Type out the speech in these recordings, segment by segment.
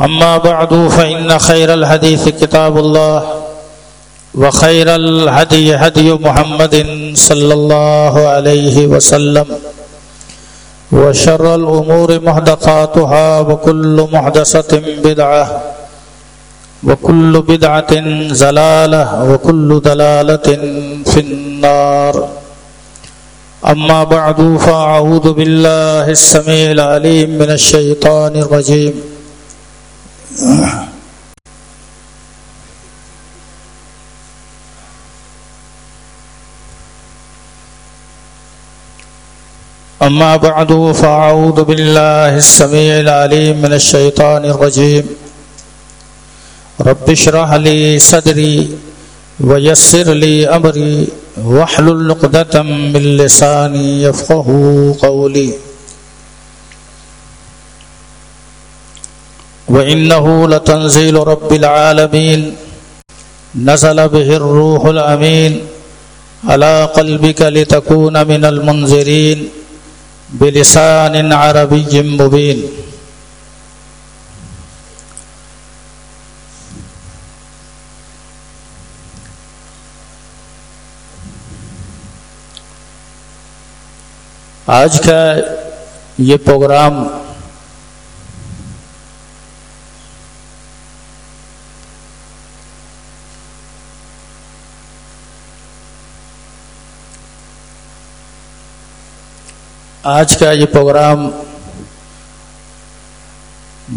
أما بعد، فإن خير الحديث كتاب الله، وخير الهدي هدي محمد صلى الله عليه وسلم، وشر الأمور محدثاتها، وكل محدثة بدعة، وكل بدعة زلالة، وكل دلالة في النار. أما بعد، فأعوذ بالله السميع العليم من الشيطان الرجيم. أما بعد فأعوذ بالله السميع العليم من الشيطان الرجيم رب اشرح لي صدري ويسر لي أمري واحلل عقدة من لساني يفقه قولي وإنه لتنزيل رب العالمين نزل به الروح الأمين على قلبك لتكون من المنذرين بلسان عربي مبين آج کا یہ پروگرام آج کا یہ پروگرام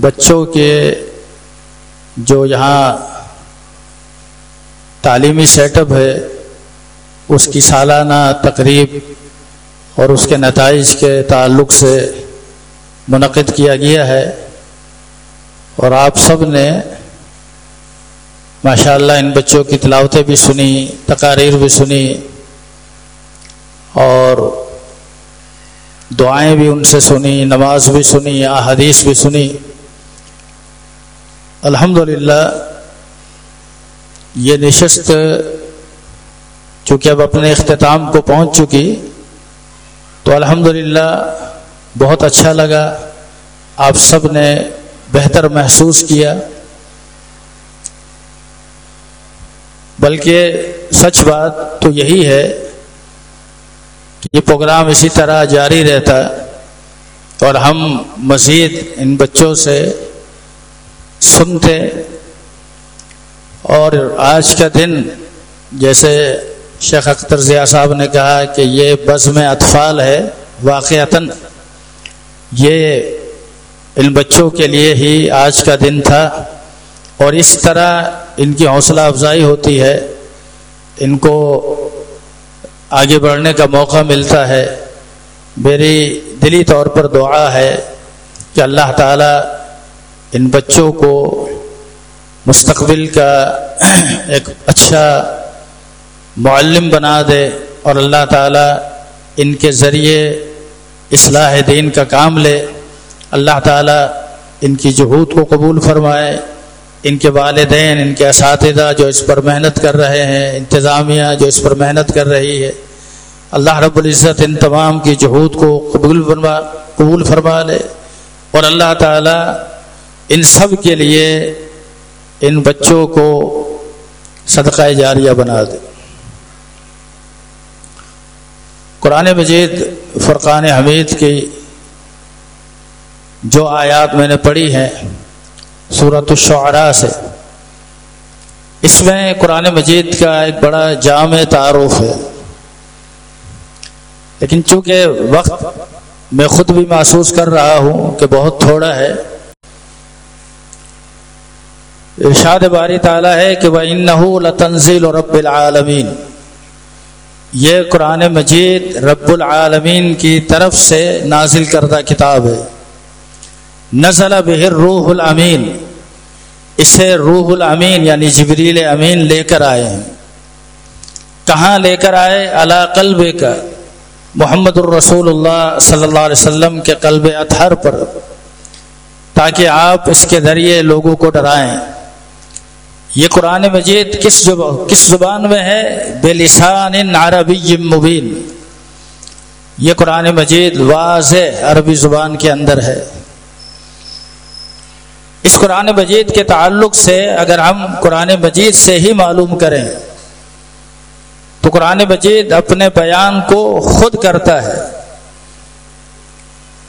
بچوں کے جو یہاں تعلیمی سیٹ اپ ہے، اس کی سالانہ تقریب اور اس کے نتائج کے تعلق سے منعقد کیا گیا ہے۔ اور آپ سب نے ماشاءاللہ ان بچوں کی تلاوتیں بھی سنی تقاریر بھی سنی اور دعائیں بھی ان سے سنی، نماز بھی سنی، احادیث بھی سنی۔ الحمد یہ نشست چونکہ اب اپنے اختتام کو پہنچ چکی، تو الحمد بہت اچھا لگا۔ آپ سب نے بہتر محسوس کیا۔ بلکہ سچ بات تو یہی ہے یہ پروگرام اسی طرح جاری رہتا اور ہم مزید ان بچوں سے سنتے اور آج کا دن جیسے شیخ اختر ضیاء صاحب نے کہا کہ یہ بزم اطفال ہے واقعتاً یہ ان بچوں کے لیے ہی آج کا دن تھا اور اس طرح ان کی حوصلہ افزائی ہوتی ہے ان کو آگے بڑھنے کا موقع ملتا ہے۔ میری دلی طور پر دعا ہے کہ اللہ تعالیٰ ان بچوں کو مستقبل کا ایک اچھا معلم بنا دے اور اللہ تعالیٰ ان کے ذریعے اصلاح دین کا کام لے۔ اللہ تعالیٰ ان کی جہود کو قبول فرمائے۔ ان کے والدین، ان کے اساتذہ جو اس پر محنت کر رہے ہیں، انتظامیہ جو اس پر محنت کر رہی ہے اللہ رب العزت ان تمام کی جہود کو قبول فرما قبول فرما لے۔ اور اللہ تعالی ان سب کے لیے ان بچوں کو صدقہ جاریہ بنا دے۔ قرآن مجید، فرقان حمید کی جو آیات میں نے پڑھی ہیں صورت الشعراء سے، اس میں قرآن مجید کا ایک بڑا جامع تعارف ہے۔ لیکن چونکہ وقت میں خود بھی محسوس کر رہا ہوں کہ بہت تھوڑا ہے، ارشاد باری تعالیٰ ہے کہ وہ ان محمد الرسول اللہ صلی اللہ علیہ وسلم کے قلب اطہر پر، تاکہ آپ اس کے ذریعے لوگوں کو ڈرائیں۔ یہ قرآن مجید کس کس زبان میں ہے؟ بے لسان عربی مبین۔ یہ قرآن مجید واضح عربی زبان کے اندر ہے۔ اس قرآن مجید کے تعلق سے اگر ہم قرآن مجید سے ہی معلوم کریں تو قرآن مجید اپنے بیان کو خود کرتا ہے۔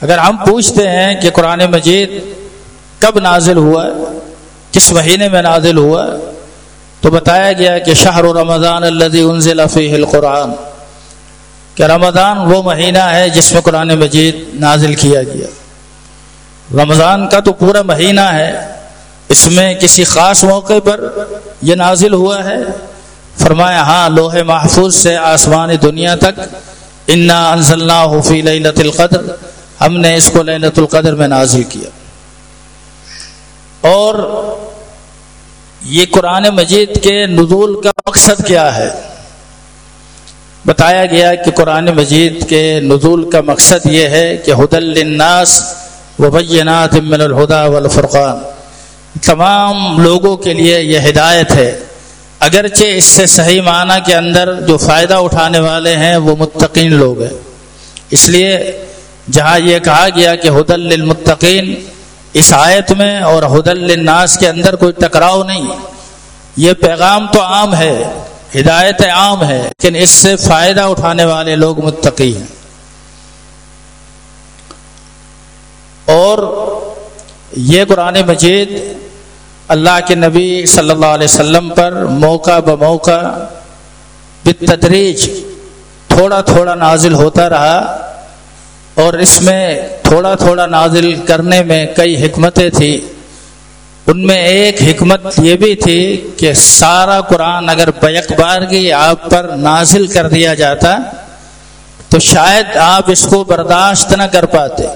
اگر ہم پوچھتے ہیں کہ قرآن مجید کب نازل ہوا کس مہینے میں نازل ہوا تو بتایا گیا کہ شہر رمضان الذي انزل فيه القرآن، کہ رمضان وہ مہینہ ہے جس میں قرآن مجید نازل کیا گیا۔ رمضان کا تو پورا مہینہ ہے، اس میں کسی خاص موقع پر یہ نازل ہوا ہے۔ فرمایا ہاں لوہے محفوظ سے آسمانی دنیا تک انا انزلنا فی لیلت القدر ہم نے اس کو لینت القدر میں نازل کیا۔ اور یہ قرآن مجید کے نزول کا مقصد کیا ہے؟ بتایا گیا کہ قرآن مجید کے نزول کا مقصد یہ ہے کہ حد الناس وبینات من الہدا والفرقان۔ تمام لوگوں کے لیے یہ ہدایت ہے۔ اگرچہ اس سے صحیح معنی کے اندر جو فائدہ اٹھانے والے ہیں وہ متقین لوگ ہیں۔ اس لیے جہاں یہ کہا گیا کہ حد للمتقین اس آیت میں اور حد الناس کے اندر کوئی ٹکراؤ نہیں۔ یہ پیغام تو عام ہے، ہدایت عام ہے، لیکن اس سے فائدہ اٹھانے والے لوگ متقی ہیں۔ اور یہ قرآن مجید اللہ کے نبی صلی اللہ علیہ وسلم پر موقع بموقع بتدریج تھوڑا تھوڑا نازل ہوتا رہا اور اس میں تھوڑا تھوڑا نازل کرنے میں کئی حکمتیں تھیں۔ ان میں ایک حکمت یہ بھی تھی کہ سارا قرآن اگر بیک بارگی آپ پر نازل کر دیا جاتا تو شاید آپ اس کو برداشت نہ کر پاتے۔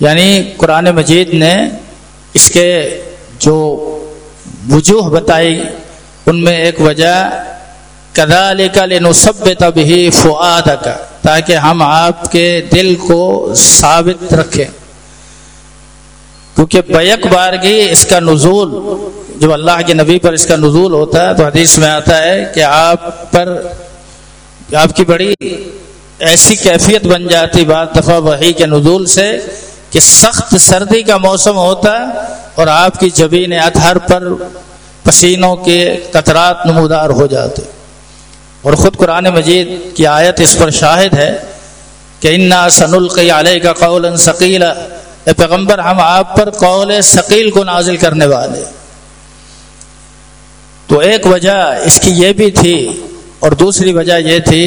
یعنی قرآن مجید نے اس کے جو وجوہ بتائی، ان میں ایک وجہ کدال کا لنسب تب ہی فعاد کا تاکہ ہم آپ کے دل کو ثابت رکھیں۔ کیونکہ بیک بارگی اس کا نزول، جب اللہ کے نبی پر اس کا نزول ہوتا ہے، تو حدیث میں آتا ہے کہ آپ پر، آپ کی بڑی ایسی کیفیت بن جاتی، بعض دفعہ وہی کے نزول سے کہ سخت سردی کا موسم ہوتا اور آپ کی جبین اطہر پر پسینوں کے قطرات نمودار ہو جاتے اور خود قرآن مجید کی آیت اس پر شاہد ہے کہ انا سن القی علیہ کا قول ثقیل اے پیغمبر، ہم آپ پر قول ثقیل کو نازل کرنے والے تو ایک وجہ اس کی یہ بھی تھی اور دوسری وجہ یہ تھی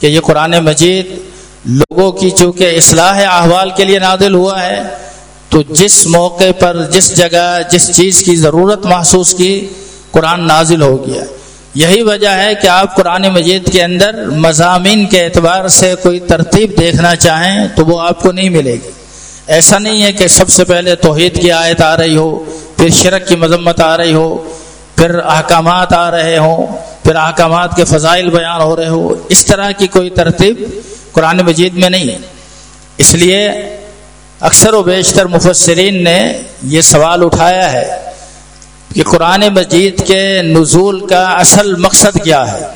کہ یہ قرآن مجید لوگوں کی چونکہ اصلاح احوال کے لیے نازل ہوا ہے، تو جس موقع پر، جس جگہ، جس چیز کی ضرورت محسوس کی، قرآن نازل ہو گیا۔ یہی وجہ ہے کہ آپ قرآن مجید کے اندر مضامین کے اعتبار سے کوئی ترتیب دیکھنا چاہیں تو وہ آپ کو نہیں ملے گی۔ ایسا نہیں ہے کہ سب سے پہلے توحید کی آیت آ رہی ہو، پھر شرک کی مذمت آ رہی ہو، پھر احکامات آ رہے ہوں، پھر احکامات کے فضائل بیان ہو رہے ہو اس طرح کی کوئی ترتیب قرآن مجید میں نہیں۔ اس لیے اکثر و بیشتر مفسرین نے یہ سوال اٹھایا ہے کہ قرآن مجید کے نزول کا اصل مقصد کیا ہے۔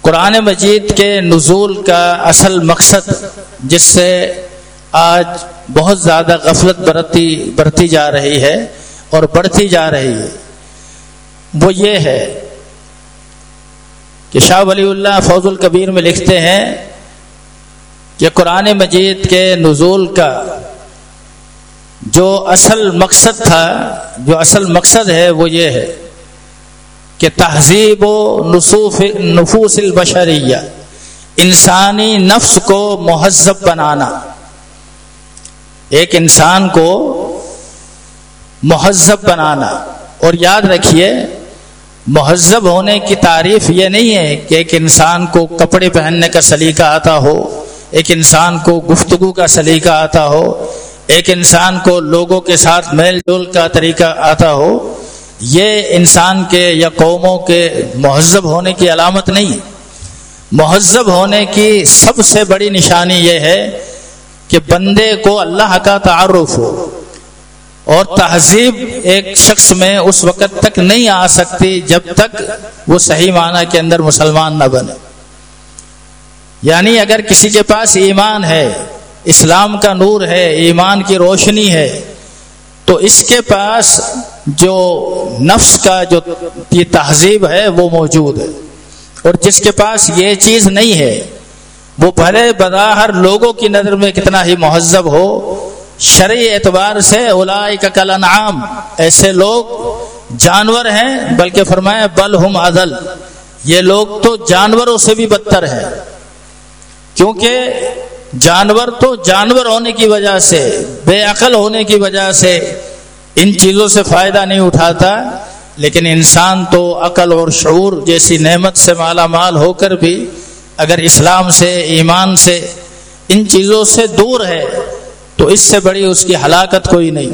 قرآن مجید کے نزول کا اصل مقصد جس سے آج بہت زیادہ غفلت برتی برتی جا رہی ہے اور بڑھتی جا رہی ہے۔ وہ یہ ہے کہ شاہ ولی اللہ فوز القبیر میں لکھتے ہیں کہ قرآن مجید کے نزول کا جو اصل مقصد تھا، جو اصل مقصد ہے وہ یہ ہے کہ تہذیب و نصوف، نفوس البشریہ، انسانی نفس کو مہذب بنانا، ایک انسان کو مہذب بنانا۔ اور یاد رکھیے، مہذب ہونے کی تعریف یہ نہیں ہے کہ ایک انسان کو کپڑے پہننے کا سلیقہ آتا ہو ایک انسان کو گفتگو کا سلیقہ آتا ہو، ایک انسان کو لوگوں کے ساتھ میل جول کا طریقہ آتا ہو، یہ انسان کے یا قوموں کے مہذب ہونے کی علامت نہیں مہذب ہونے کی سب سے بڑی نشانی یہ ہے کہ بندے کو اللہ کا تعارف ہو۔ اور تہذیب ایک شخص میں اس وقت تک نہیں آ سکتی جب تک وہ صحیح معنی کے اندر مسلمان نہ بنے۔ یعنی اگر کسی کے پاس ایمان ہے، اسلام کا نور ہے، ایمان کی روشنی ہے، تو اس کے پاس جو نفس کا جو یہ تہذیب ہے، وہ موجود ہے۔ اور جس کے پاس یہ چیز نہیں ہے، وہ بھلے بظاہر لوگوں کی نظر میں کتنا ہی مہذب ہو۔ شرعی اعتبار سے کا کل انعام ایسے لوگ جانور ہیں، بلکہ فرمایا بل ہم عدل۔ یہ لوگ تو جانوروں سے بھی بدتر ہیں۔ کیونکہ جانور تو جانور ہونے کی وجہ سے، بے عقل ہونے کی وجہ سے ان چیزوں سے فائدہ نہیں اٹھاتا، لیکن انسان تو عقل اور شعور جیسی نعمت سے مالا مال ہو کر بھی اگر اسلام سے، ایمان سے ان چیزوں سے دور ہے، تو اس سے بڑی اس کی ہلاکت کوئی نہیں۔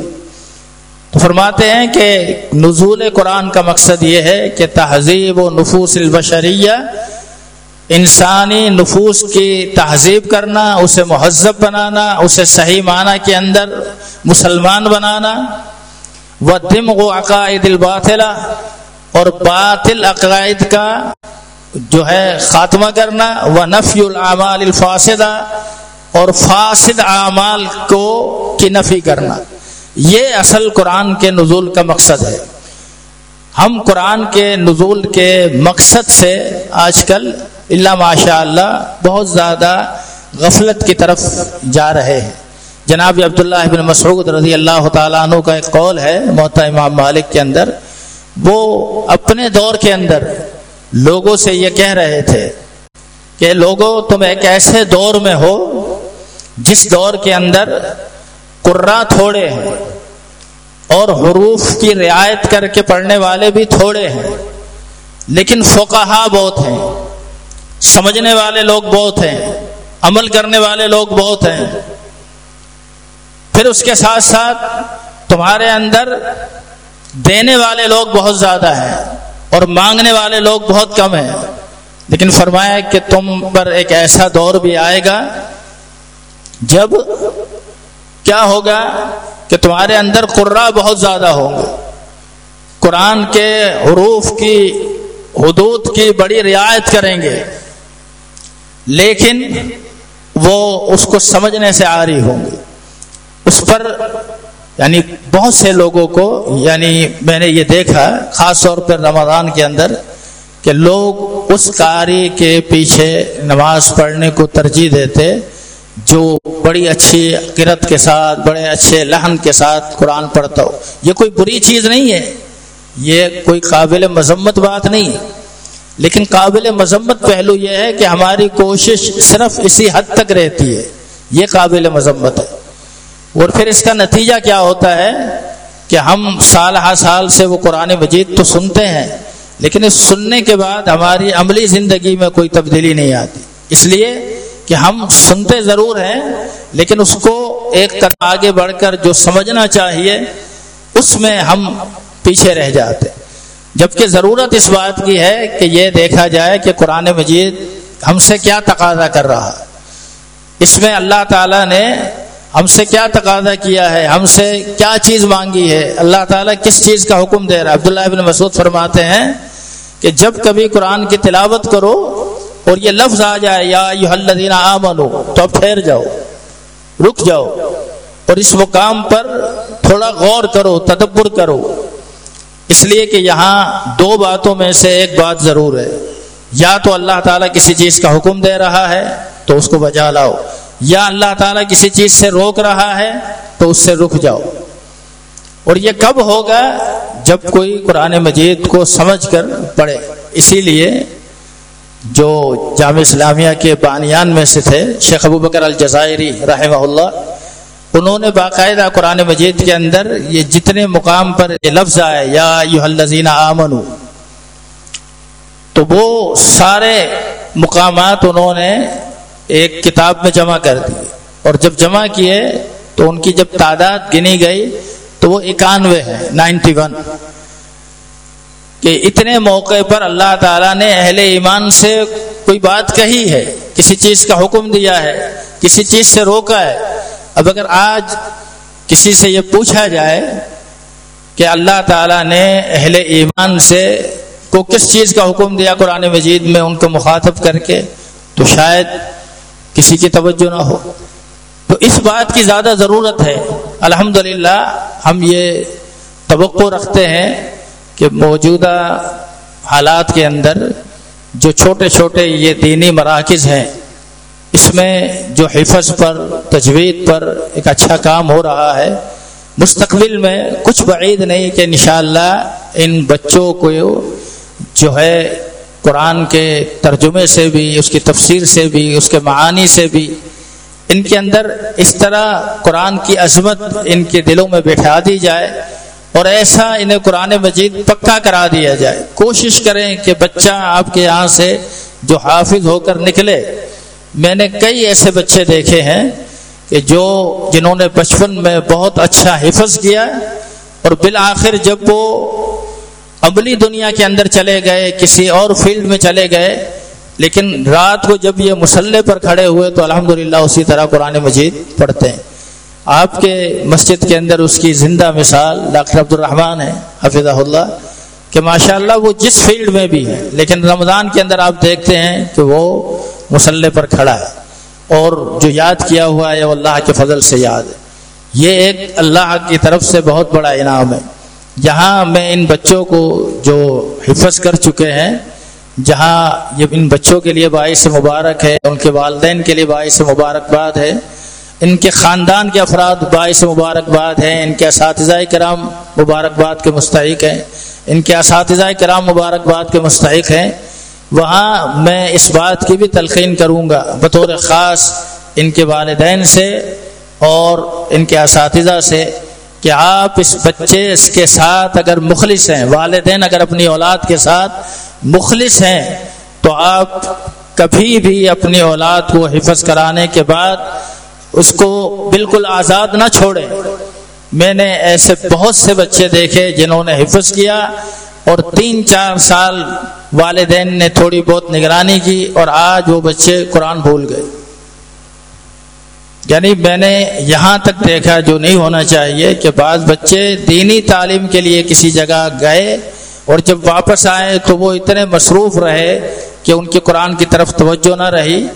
تو فرماتے ہیں کہ نزول قرآن کا مقصد یہ ہے کہ تہذیب و نفوس البشریہ انسانی نفوس کی تہذیب کرنا، اسے مہذب بنانا، اسے صحیح معنی کے اندر مسلمان بنانا وہ دم و عقائد الباطلا اور باطل عقائد کا جو ہے خاتمہ کرنا وہ نفی العمال الفاصدہ اور فاسد اعمال کو کی نفی کرنا۔ یہ اصل قرآن کے نزول کا مقصد ہے۔ ہم قرآن کے نزول کے مقصد سے آج کل اللہ ماشاء اللہ بہت زیادہ غفلت کی طرف جا رہے ہیں۔ جناب عبداللہ ابن مسعود رضی اللہ تعالیٰ عنہ کا ایک قول ہے محتا امام مالک کے اندر۔ وہ اپنے دور کے اندر لوگوں سے یہ کہہ رہے تھے کہ لوگوں تم ایک ایسے دور میں ہو جس دور کے اندر قرا تھوڑے ہیں اور حروف کی رعایت کر کے پڑھنے والے بھی تھوڑے ہیں، لیکن فقہا بہت ہیں۔ سمجھنے والے لوگ بہت ہیں، عمل کرنے والے لوگ بہت ہیں۔ پھر اس کے ساتھ ساتھ تمہارے اندر دینے والے لوگ بہت زیادہ ہیں اور مانگنے والے لوگ بہت کم ہیں۔ لیکن فرمایا کہ تم پر ایک ایسا دور بھی آئے گا جب کیا ہوگا کہ تمہارے اندر قرا بہت زیادہ ہوں گے۔ قرآن کے حروف کی، حدود کی بڑی رعایت کریں گے۔ لیکن وہ اس کو سمجھنے سے آ رہی ہوں گی اس پر یعنی بہت سے لوگوں کو یعنی میں نے یہ دیکھا خاص طور پر رمضان کے اندر کہ لوگ اس قاری کے پیچھے نماز پڑھنے کو ترجیح دیتے، جو بڑی اچھی قرت کے ساتھ، بڑے اچھے لہن کے ساتھ قرآن پڑھتا ہو۔ یہ کوئی بری چیز نہیں ہے۔ یہ کوئی قابل مذمت بات نہیں لیکن قابل مذمت پہلو یہ ہے کہ ہماری کوشش صرف اسی حد تک رہتی ہے۔ یہ قابل مذمت ہے۔ اور پھر اس کا نتیجہ کیا ہوتا ہے کہ ہم سال ہر سال سے وہ قرآن مجید تو سنتے ہیں، لیکن اس سننے کے بعد ہماری عملی زندگی میں کوئی تبدیلی نہیں آتی۔ اس لیے کہ ہم سنتے ضرور ہیں، لیکن اس کو ایک قدم آگے بڑھ کر جو سمجھنا چاہیے، اس میں ہم پیچھے رہ جاتے۔ جبکہ ضرورت اس بات کی ہے کہ یہ دیکھا جائے کہ قرآن مجید ہم سے کیا تقاضا کر رہا ہے۔ اس میں اللہ تعالیٰ نے ہم سے کیا تقاضا کیا ہے، ہم سے کیا چیز مانگی ہے، اللہ تعالیٰ کس چیز کا حکم دے رہا ہے؟ عبداللہ ابن مسعود فرماتے ہیں کہ جب کبھی قرآن کی تلاوت کرو اور یہ لفظ آ جائے، یا الذین آمنو، تو اب ٹھہر جاؤ، رک جاؤ اور اس مقام پر تھوڑا غور کرو، تدبر کرو۔ اس لیے کہ یہاں دو باتوں میں سے ایک بات ضرور ہے۔ یا تو اللہ تعالیٰ کسی چیز کا حکم دے رہا ہے تو اس کو بجا لاؤ، یا اللہ تعالیٰ کسی چیز سے روک رہا ہے تو اس سے رک جاؤ۔ اور یہ کب ہوگا جب کوئی قرآن مجید کو سمجھ کر پڑھے۔ اسی لیے جو جامع اسلامیہ کے بانیان میں سے تھے، شیخ ابو بکر الجزائری رحمہ اللہ انہوں نے باقاعدہ قرآن مجید کے اندر یہ جتنے مقام پر یہ لفظ آئے، یا یو الزین آمن تو وہ سارے مقامات انہوں نے ایک کتاب میں جمع کر دی اور جب جمع کیے تو ان کی جب تعداد گنی گئی تو وہ اکانوے ہے نائنٹی ون۔ کہ اتنے موقع پر اللہ تعالیٰ نے اہل ایمان سے کوئی بات کہی ہے، کسی چیز کا حکم دیا ہے، کسی چیز سے روکا ہے اب اگر آج کسی سے یہ پوچھا جائے کہ اللہ تعالیٰ نے اہل ایمان سے کو کس چیز کا حکم دیا قرآن مجید میں ان کو مخاطب کر کے، تو شاید کسی کی توجہ نہ ہو۔ تو اس بات کی زیادہ ضرورت ہے۔ الحمد ہم یہ توقع رکھتے ہیں کہ موجودہ حالات کے اندر جو چھوٹے چھوٹے یہ دینی مراکز ہیں اس میں جو حفظ پر، تجوید پر ایک اچھا کام ہو رہا ہے، مستقبل میں کچھ بعید نہیں کہ انشاءاللہ ان بچوں کو جو ہے قرآن کے ترجمے سے بھی، اس کی تفسیر سے بھی، اس کے معانی سے بھی ان کے اندر اس طرح قرآن کی عظمت ان کے دلوں میں بٹھا دی جائے اور ایسا انہیں قرآن مجید پکا کرا دیا جائے۔ کوشش کریں کہ بچہ آپ کے یہاں سے جو حافظ ہو کر نکلے۔ میں نے کئی ایسے بچے دیکھے ہیں کہ جو جنہوں نے بچپن میں بہت اچھا حفظ کیا اور بالآخر جب وہ عملی دنیا کے اندر چلے گئے، کسی اور فیلڈ میں چلے گئے، لیکن رات کو جب یہ مسلح پر کھڑے ہوئے تو الحمدللہ اسی طرح قرآن مجید پڑھتے ہیں۔ آپ کے مسجد کے اندر اس کی زندہ مثال ڈاکٹر عبد الرحمٰن ہے حفظ اللہ، کہ ماشاء اللہ وہ جس فیلڈ میں بھی ہے لیکن رمضان کے اندر آپ دیکھتے ہیں کہ وہ مسلح پر کھڑا ہے۔ اور جو یاد کیا ہوا ہے وہ اللہ کے فضل سے یاد ہے۔ یہ ایک اللہ کی طرف سے بہت بڑا انعام ہے۔ جہاں میں ان بچوں کو جو حفظ کر چکے ہیں، جہاں یہ ان بچوں کے لیے باعث مبارک ہے، ان کے والدین کے لیے باعث مبارکباد ہے، ان کے خاندان کے افراد باعث مبارکباد ہیں، ان کے اساتذہ کرام مبارکباد کے مستحق ہیں، ان کے اساتذہ کرام مبارکباد کے مستحق ہیں۔ وہاں میں اس بات کی بھی تلقین کروں گا بطور خاص ان کے والدین سے اور ان کے اساتذہ سے کہ آپ اس بچے اس کے ساتھ اگر مخلص ہیں، والدین اگر اپنی اولاد کے ساتھ مخلص ہیں، تو آپ کبھی بھی اپنی اولاد کو حفظ کرانے کے بعد اس کو بالکل آزاد نہ چھوڑیں۔ میں نے ایسے بہت سے بچے دیکھے جنہوں نے حفظ کیا اور تین چار سال والدین نے تھوڑی بہت نگرانی کی اور آج وہ بچے قرآن بھول گئے۔ یعنی میں نے یہاں تک دیکھا جو نہیں ہونا چاہیے کہ بعض بچے دینی تعلیم کے لیے کسی جگہ گئے اور جب واپس آئے تو وہ اتنے مصروف رہے کہ ان کی قرآن کی طرف توجہ نہ رہی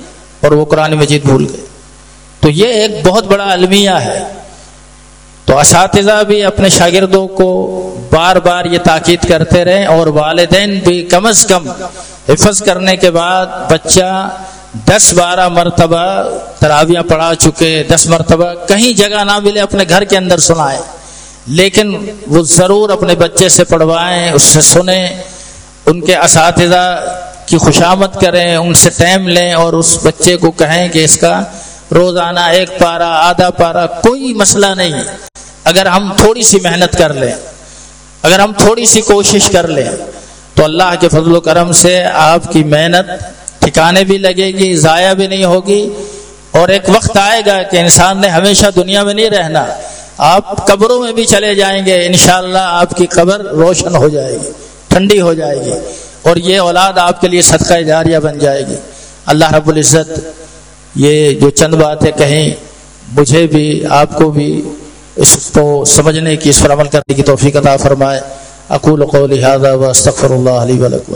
اور وہ قرآن مجید بھول گئے۔ تو یہ ایک بہت بڑا المیہ ہے۔ تو اساتذہ بھی اپنے شاگردوں کو بار بار یہ تاکید کرتے رہیں اور والدین بھی کم از کم حفظ کرنے کے بعد بچہ دس بارہ مرتبہ تراویاں پڑھا چکے، دس مرتبہ کہیں جگہ نہ ملے اپنے گھر کے اندر سنائے، لیکن وہ ضرور اپنے بچے سے پڑھوائیں، اس سے سنیں، ان کے اساتذہ کی خوشامد کریں، ان سے ٹائم لیں اور اس بچے کو کہیں کہ اس کا روزانہ ایک پارا آدھا پارا کوئی مسئلہ نہیں۔ اگر ہم تھوڑی سی محنت کر لیں، اگر ہم تھوڑی سی کوشش کر لیں، تو اللہ کے فضل و کرم سے آپ کی محنت ٹھکانے بھی لگے گی، ضائع بھی نہیں ہوگی۔ اور ایک وقت آئے گا کہ انسان نے ہمیشہ دنیا میں نہیں رہنا۔ آپ قبروں میں بھی چلے جائیں گے، انشاءاللہ آپ کی قبر روشن ہو جائے گی، ٹھنڈی ہو جائے گی۔ اور یہ اولاد آپ کے لیے صدقہ جاریہ بن جائے گی۔ اللہ رب العزت یہ جو چند باتیں کہیں، مجھے بھی، آپ کو بھی اس کو سمجھنے کی، اس پر عمل کرنے کی توفیق عطا فرمائے۔ اقول قولی هذا واستغفر الله لي ولكم